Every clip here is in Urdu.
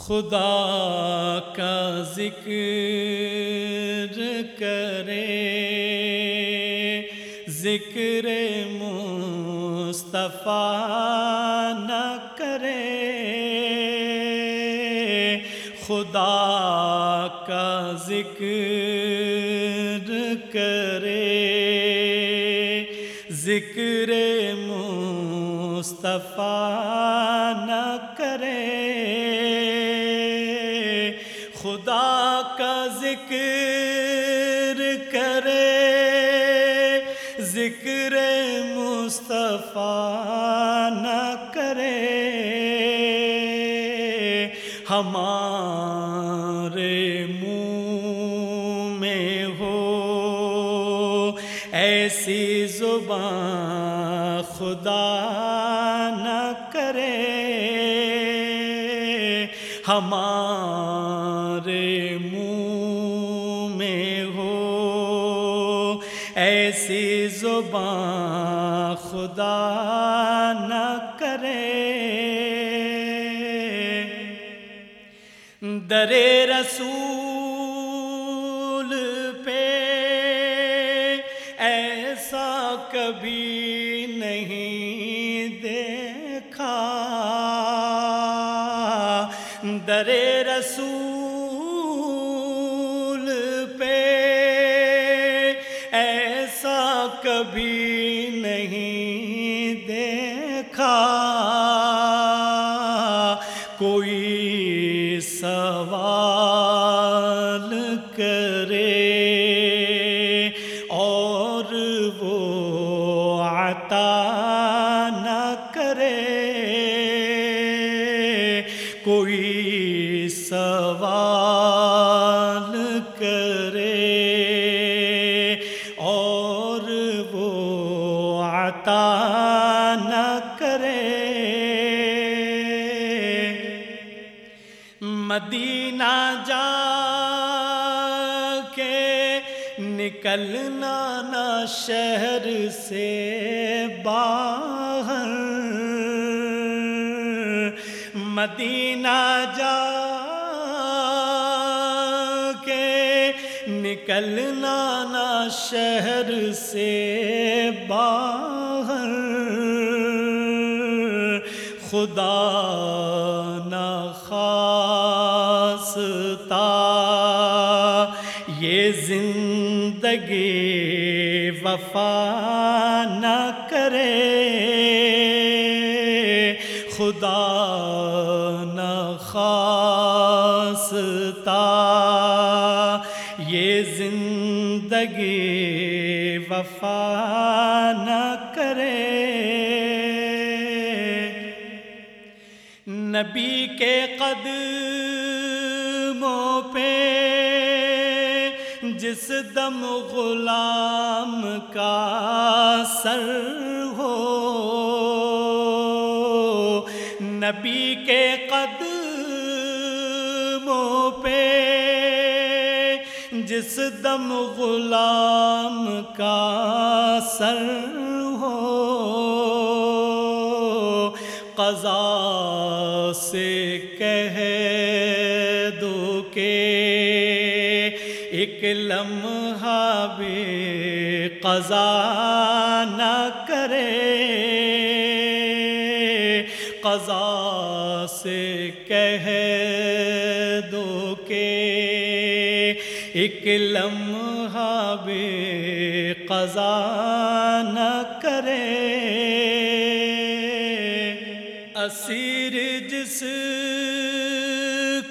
خدا کا ذکر کرے، ذکر مصطفیٰ نہ کرے۔ خدا کا ذکر کرے، ذکر مصطفیٰ نہ کرے۔ مصطفیٰ نہ کرے۔ ہمارے منہ میں ہو ایسی زبان خدا نہ کرے۔ ہمارے منہ خدا نہ کرے۔ در رسول پہ ایسا کبھی نہیں دیکھا۔ در رسول کا کوئی سوال کرے اور وہ عطا نہ کرے۔ عطا نہ کرے۔ مدینہ جا کے نکلنا نہ شہر سے باہر۔ مدینہ جا نکلنا نہ شہر سے باہر۔ خدا نہ خاصتا یہ زندگی وفا نہ کرے۔ خدا وفا نہ کرے۔ نبی کے قدموں پہ جس دم غلام کا سر ہو، نبی کے قدموں جس دم غلام کا سر ہو۔ قضا سے کہہ دو کہ ایک لمحہ بھی قضا نہ کرے۔ قضا سے کہہ ایک لمحہ بھی قضا نہ کرے۔ اسیر جس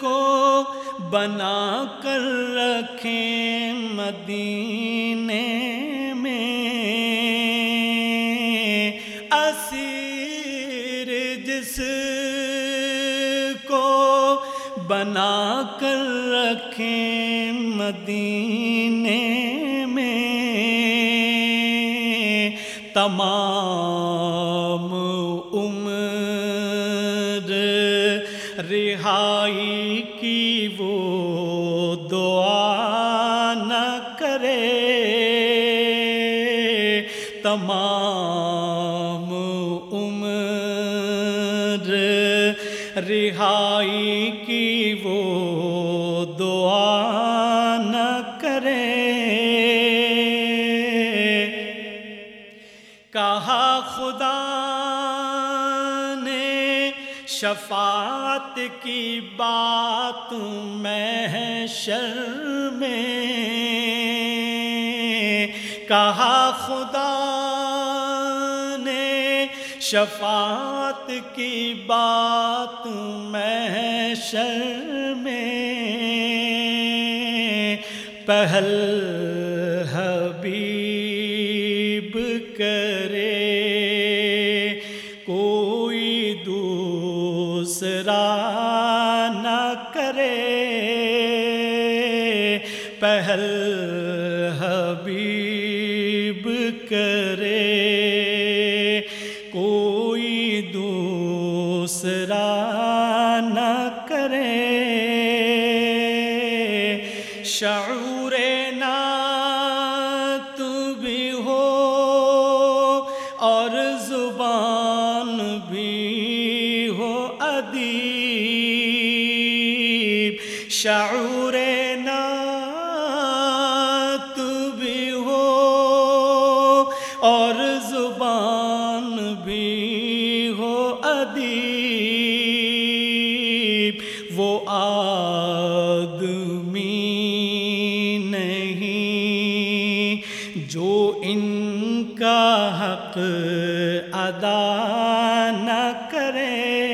کو بنا کر رکھیں مدینے میں۔ اسیر جس کو بنا کر رکھیں مدینے میں تمام عمر رہائی کی وہ دعا نہ کرے۔ تمام عمر رہائی کی شفاعت کی بات میں شر میں کہا خدا نے، شفاعت کی بات میں میں پہل پہل حبیب کرے۔ کوئی دوسرا نہ کرے۔ شعور ادیب شعور نعت بھی ہو اور زبان بھی ہو ادیب۔ وہ آدمی نہیں جو ان کا حق ادا نہ کریں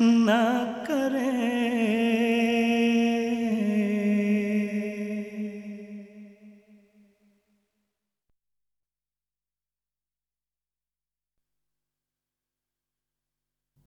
نہ